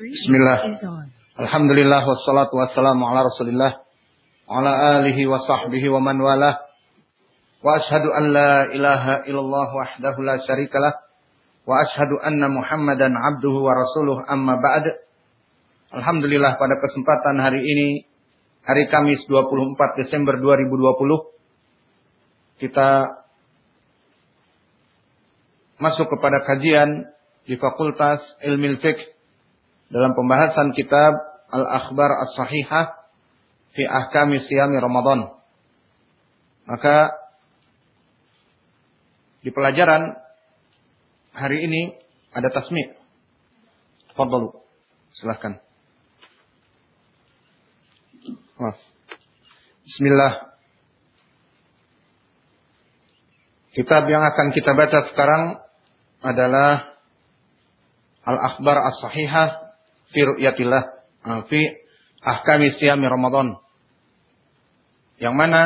Bismillah. Alhamdulillah wassalatu wassalamu ala Rasulillah wa ala alihi wa sahbihi wa man walah. Wa ashhadu an la ilaha illallah wahdahu la syarikalah wa ashhadu anna Muhammadan abduhu wa rasuluh amma ba'd. Alhamdulillah pada kesempatan hari ini hari Kamis 24 Desember 2020 kita masuk kepada kajian di Fakultas Ilmu Fiqh dalam pembahasan kitab Al-Akhbar As-Sahihah fi Ahkami Siyami Ramadan. Maka di pelajaran hari ini ada tasmi'. Fadlu. Silahkan. Bismillah. Kitab yang akan kita baca sekarang adalah Al-Akhbar As-Sahihah fi ru'yatillah ah, fi ahkami siyami Ramadan. Yang mana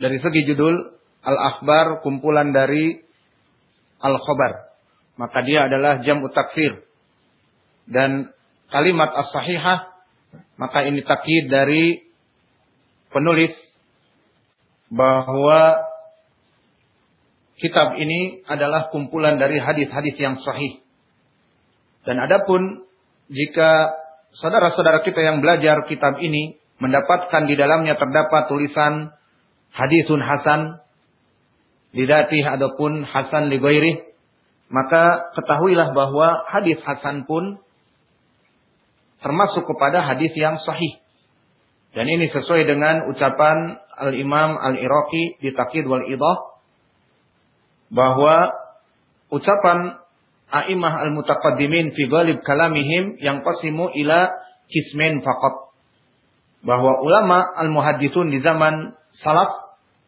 dari segi judul Al-Akhbar kumpulan dari Al-Khabar. Maka dia adalah jam taksir. Dan kalimat as-sahihah maka ini takkid dari penulis bahwa kitab ini adalah kumpulan dari hadis-hadis yang sahih. Dan adapun jika saudara-saudara kita yang belajar kitab ini mendapatkan di dalamnya terdapat tulisan hadisun hasan lidatih ataupun hasan ligoiri maka ketahuilah bahwa hadis hasan pun termasuk kepada hadis yang sahih. Dan ini sesuai dengan ucapan Al-Imam Al-Iraqi di Taqid wal Idah bahwa ucapan a'imah al-mutaqaddimin fi ghalib kalamihim yang qasimu ila kismin faqat. Bahwa ulama al-muhadditsun di zaman salaf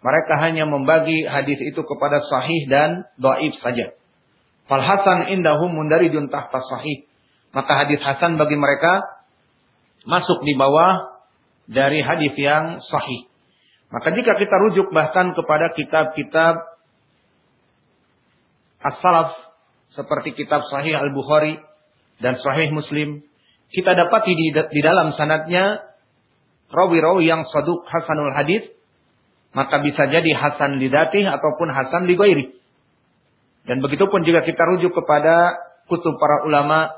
mereka hanya membagi hadis itu kepada sahih dan dhaif saja. Fal hasan indahum mundarijun tahta sahih. Maka hadis hasan bagi mereka masuk di bawah dari hadis yang sahih. Maka jika kita rujuk bahkan kepada kitab-kitab as-salaf seperti kitab Sahih Al-Bukhari dan Sahih Muslim, kita dapati di, di dalam sanatnya rawi-rawi yang saduk hasanul hadis, maka bisa jadi hasan lidati ataupun hasan ligoiri. Dan begitu pun jika kita rujuk kepada kutub para ulama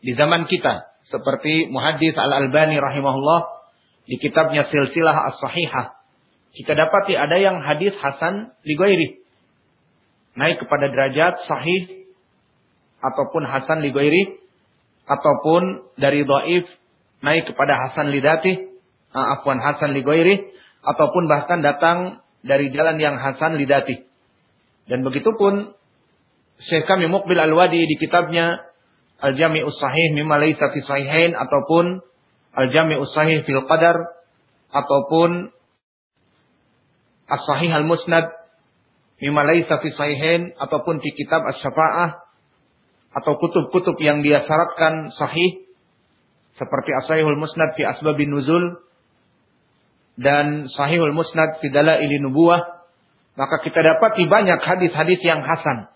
di zaman kita, seperti Muhaddis Al-Albani rahimahullah di kitabnya Silsilah As-Sahihah. Kita dapati ada yang hadis hasan ligoiri naik kepada derajat sahih ataupun hasan li ataupun dari dhaif naik kepada hasan lidati uh, afwan hasan li ataupun bahkan datang dari jalan yang hasan lidati dan begitu pun Syekh kami Muqbil Al-Wadi di kitabnya Al-Jami'us Sahih mimma laysa fi sahihain ataupun Al-Jami'us Sahih fil Qadar ataupun As-Sahih Al-Musnad mimma laisa fi sahihain ataupun di kitab Asy-Syafa'ah atau kutub-kutub yang dia syaratkan sahih seperti As-Sahihul Musnad fi Asbabin Nuzul dan Sahihul Musnad fi Dalaili Nubuwah maka kita dapati banyak hadis-hadis yang hasan.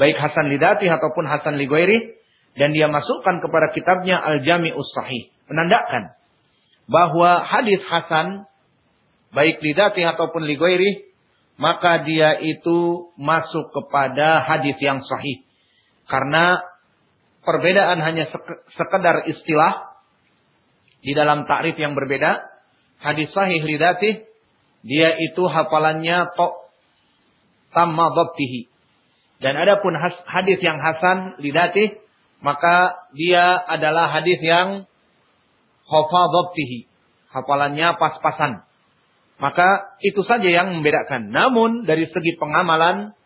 Baik hasan lidati ataupun hasan lighairi dan dia masukkan kepada kitabnya Al-Jami'us Sahih. Menandakan bahwa hadis hasan baik lidati ataupun lighairi maka dia itu masuk kepada hadis yang sahih. Karena perbedaan hanya sekedar istilah di dalam takrif yang berbeda. Hadis sahih lidati dia itu hafalannya tok tamma dhabtihi. Dan adapun hadis yang hasan lidati maka dia adalah hadis yang hafadhabtihi. Hafalannya pas-pasan. Maka itu saja yang membedakan. Namun dari segi pengamalan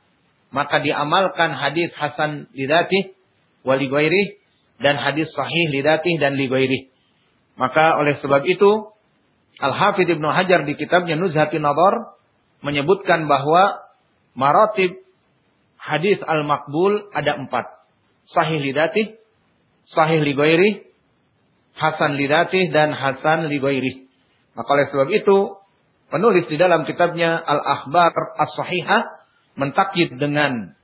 maka diamalkan hadis hasan lidati wali dan hadis sahih lidati dan li Maka oleh sebab itu Al-Hafidh Ibnu Hajar di kitabnya Nuzhatin Nadar menyebutkan bahwa maratib hadis al-makbul ada empat. Sahih lidati, sahih li hasan lidati dan hasan li Maka oleh sebab itu penulis di dalam kitabnya Al-Akhbar As-Sahihah mentakid dengan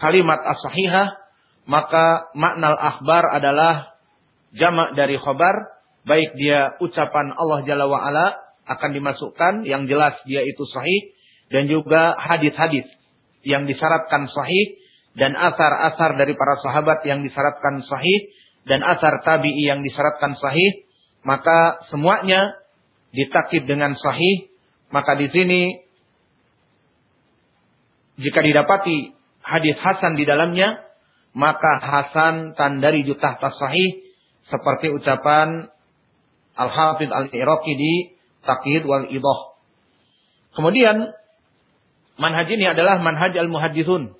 kalimat As-Sahihah maka makna akhbar adalah jamak dari khobar, baik dia ucapan Allah Jalla wa'ala akan dimasukkan, yang jelas dia itu sahih, dan juga hadis-hadis yang disyaratkan sahih, dan asar-asar dari para sahabat yang disyaratkan sahih, dan asar tabi'i yang disyaratkan sahih, maka semuanya ditakib dengan sahih, maka di sini jika didapati hadis hasan di dalamnya, maka hasan tandari jutah sahih seperti ucapan Al-Hafidh Al-Iraqi di Taqid wal Idah. Kemudian manhaj ini adalah manhaj al-muhadithun.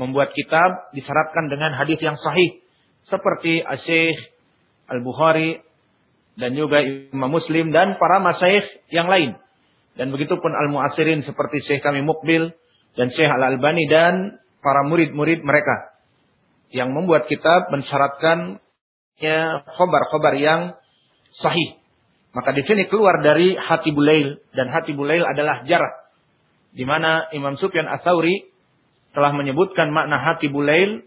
Membuat kitab disyaratkan dengan hadis yang sahih seperti Asy-Syaikh Al-Bukhari dan juga Imam Muslim dan para masyayikh yang lain. Dan begitu pun al-muasirin seperti Syekh kami Mukbil dan Syekh Al-Albani dan para murid-murid mereka yang membuat kitab mensyaratkan ya khobar-khobar yang sahih. Maka di sini keluar dari hati bulail dan hati bulail adalah jarah. Di mana Imam Sufyan Ats-Tsauri telah menyebutkan makna hati bulail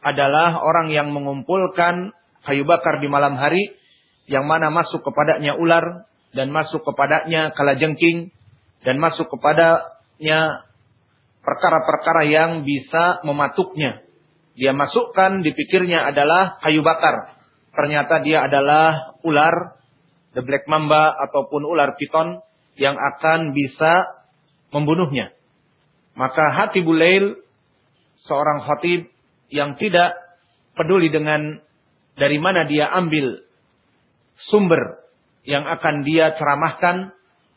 adalah orang yang mengumpulkan kayu bakar di malam hari yang mana masuk kepadanya ular dan masuk kepadanya kalajengking dan masuk kepadanya perkara-perkara yang bisa mematuknya. Dia masukkan dipikirnya adalah kayu bakar. Ternyata dia adalah ular, the black mamba ataupun ular piton yang akan bisa membunuhnya. Maka hati Bulail, seorang khatib yang tidak peduli dengan dari mana dia ambil sumber yang akan dia ceramahkan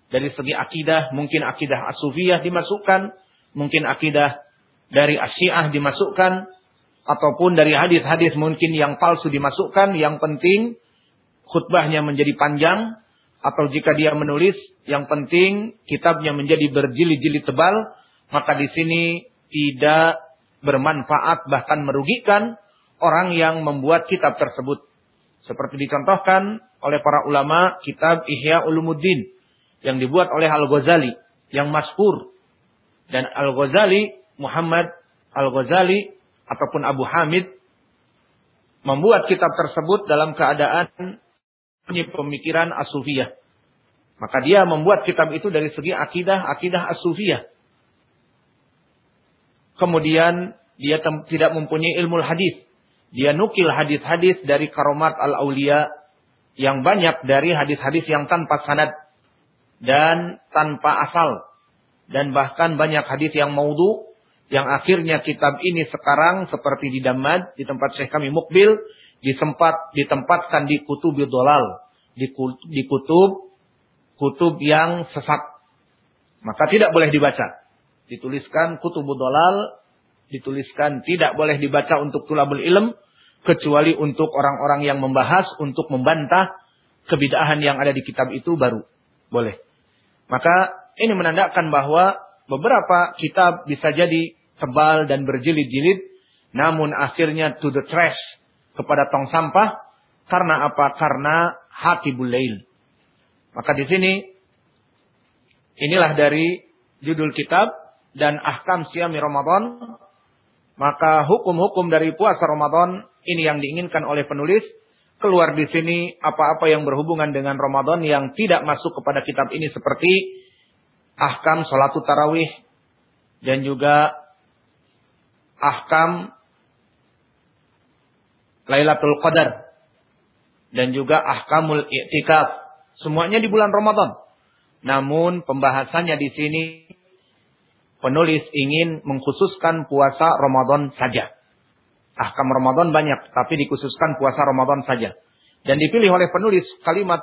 dari segi akidah, mungkin akidah asufiyah dimasukkan, mungkin akidah dari asyiah dimasukkan, ataupun dari hadis-hadis mungkin yang palsu dimasukkan, yang penting khutbahnya menjadi panjang, atau jika dia menulis, yang penting kitabnya menjadi berjilid-jilid tebal, maka di sini tidak bermanfaat bahkan merugikan orang yang membuat kitab tersebut. Seperti dicontohkan oleh para ulama kitab Ihya Ulumuddin yang dibuat oleh Al-Ghazali yang masyhur dan Al-Ghazali Muhammad Al-Ghazali ataupun Abu Hamid membuat kitab tersebut dalam keadaan punya pemikiran asufiyah. Maka dia membuat kitab itu dari segi akidah, akidah asufiyah. Kemudian dia tidak mempunyai ilmu hadis. Dia nukil hadis-hadis dari karomat al-aulia yang banyak dari hadis-hadis yang tanpa sanad dan tanpa asal. Dan bahkan banyak hadis yang maudhu yang akhirnya kitab ini sekarang seperti di Damad di tempat Syekh kami Mukbil disempat ditempatkan di kutub dolal di, di kutub kutub yang sesat. Maka tidak boleh dibaca. Dituliskan kutub dolal dituliskan tidak boleh dibaca untuk tulabul ilm kecuali untuk orang-orang yang membahas untuk membantah kebidahan yang ada di kitab itu baru boleh. Maka ini menandakan bahwa beberapa kitab bisa jadi tebal dan berjilid-jilid namun akhirnya to the trash kepada tong sampah karena apa? Karena hati bulail. Maka di sini inilah dari judul kitab dan ahkam siami Ramadan maka hukum-hukum dari puasa Ramadan ini yang diinginkan oleh penulis. Keluar di sini apa-apa yang berhubungan dengan Ramadan yang tidak masuk kepada kitab ini seperti ahkam sholat tarawih dan juga ahkam Lailatul Qadar dan juga ahkamul i'tikaf. Semuanya di bulan Ramadan. Namun pembahasannya di sini penulis ingin mengkhususkan puasa Ramadan saja. Ahkam Ramadan banyak, tapi dikhususkan puasa Ramadan saja. Dan dipilih oleh penulis kalimat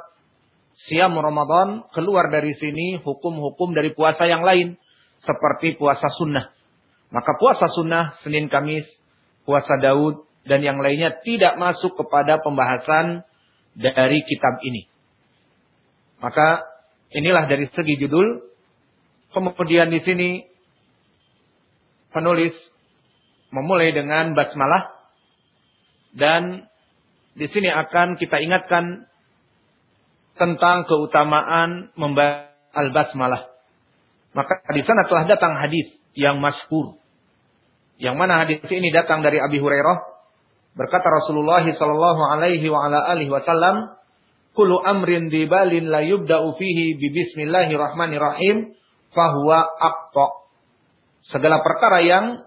siam Ramadan keluar dari sini hukum-hukum dari puasa yang lain. Seperti puasa sunnah. Maka puasa sunnah Senin Kamis, puasa Daud, dan yang lainnya tidak masuk kepada pembahasan dari kitab ini. Maka inilah dari segi judul. Kemudian di sini penulis memulai dengan basmalah dan di sini akan kita ingatkan tentang keutamaan membaca al-basmalah. Maka di sana telah datang hadis yang masyhur Yang mana hadis ini datang dari Abi Hurairah berkata Rasulullah sallallahu alaihi wa ala alihi wasallam, "Kullu amrin dibalin la yubda'u fihi bi bismillahirrahmanirrahim fahuwa aqta." Segala perkara yang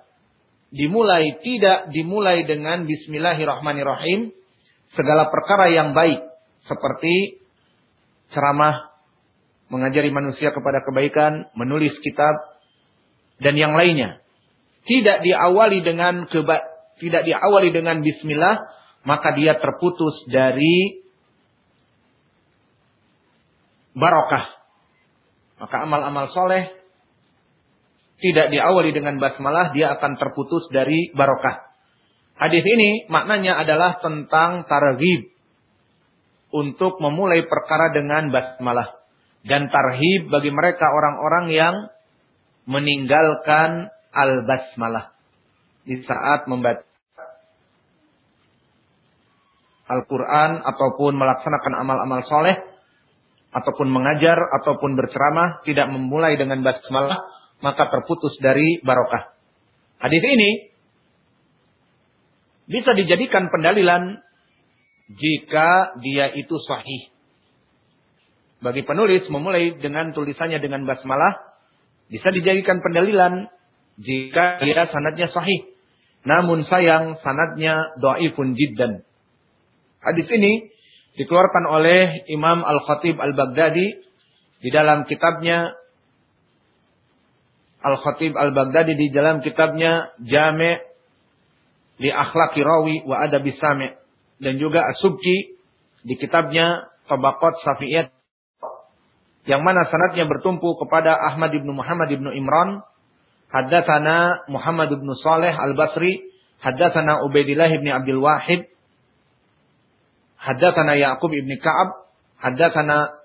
dimulai tidak dimulai dengan bismillahirrahmanirrahim, segala perkara yang baik seperti ceramah, mengajari manusia kepada kebaikan, menulis kitab dan yang lainnya tidak diawali dengan keba tidak diawali dengan bismillah, maka dia terputus dari barokah. Maka amal-amal soleh tidak diawali dengan basmalah, dia akan terputus dari barokah. Hadis ini maknanya adalah tentang targhib. Untuk memulai perkara dengan basmalah. Dan tarhib bagi mereka orang-orang yang meninggalkan al-basmalah. Di saat membaca Al-Quran ataupun melaksanakan amal-amal soleh ataupun mengajar ataupun berceramah tidak memulai dengan basmalah maka terputus dari barokah. Hadis ini bisa dijadikan pendalilan jika dia itu sahih. Bagi penulis memulai dengan tulisannya dengan basmalah bisa dijadikan pendalilan jika dia sanadnya sahih. Namun sayang sanadnya dhaifun jiddan. Hadis ini dikeluarkan oleh Imam Al-Khatib Al-Baghdadi di dalam kitabnya Al-Khatib Al-Baghdadi di dalam kitabnya Jami' li Akhlaqi Rawi wa Adabi Sami' dan juga As-Subki di kitabnya Tabaqat Safiyat yang mana sanadnya bertumpu kepada Ahmad ibnu Muhammad ibnu Imran Haddatsana Muhammad bin Saleh Al-Basri, haddatsana Ubaidillah bin Abdul Wahid, haddatsana Yaqub bin Ka'ab, haddatsana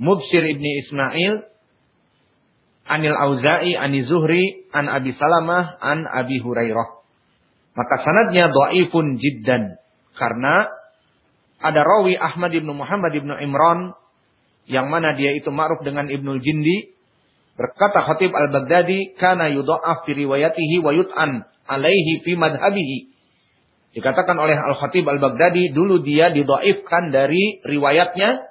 Mubsir bin Ismail, Anil Auza'i, Ani Zuhri, An Abi Salamah, An Abi Hurairah. Maka sanadnya dhaifun jiddan. Karena ada rawi Ahmad bin Muhammad bin Imran yang mana dia itu ma'ruf dengan Ibnul Jindi Berkata Khatib Al-Baghdadi, "Kana yudha'af fi riwayatihi wa yut'an alaihi fi madhabihi." Dikatakan oleh Al-Khatib Al-Baghdadi, dulu dia didhaifkan dari riwayatnya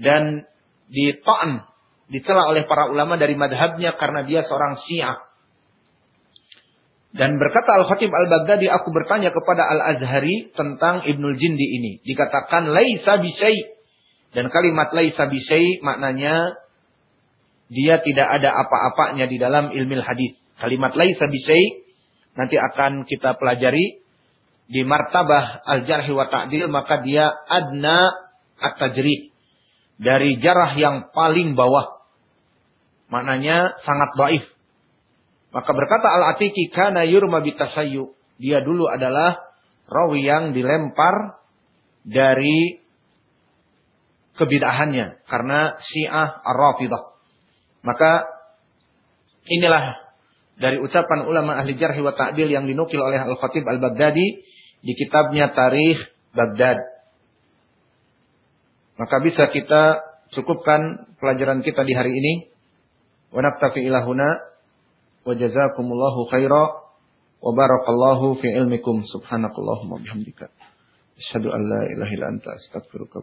dan dita'an, dicela oleh para ulama dari madhabnya karena dia seorang Syiah. Dan berkata Al-Khatib Al-Baghdadi, aku bertanya kepada Al-Azhari tentang Ibnul Jindi ini. Dikatakan, laisa bisyai' Dan kalimat laisa bisai maknanya dia tidak ada apa-apanya di dalam ilmu hadis. Kalimat laisa bisai nanti akan kita pelajari di martabah al-jarh wa ta'dil maka dia adna at-tajrih. Dari jarah yang paling bawah. Maknanya sangat dhaif. Maka berkata Al-Atiki kana yurma bitasayyu. Dia dulu adalah rawi yang dilempar dari kebidahannya karena Syiah Ar-Rafidah. Maka inilah dari ucapan ulama ahli jarh wa ta'dil yang dinukil oleh Al-Khatib Al-Baghdadi di kitabnya Tarikh Baghdad. Maka bisa kita cukupkan pelajaran kita di hari ini. Wa naktafi ilahuna wa jazakumullahu khaira wa barakallahu fi ilmikum subhanakallahumma bihamdika. Asyhadu an la ilaha illa anta astaghfiruka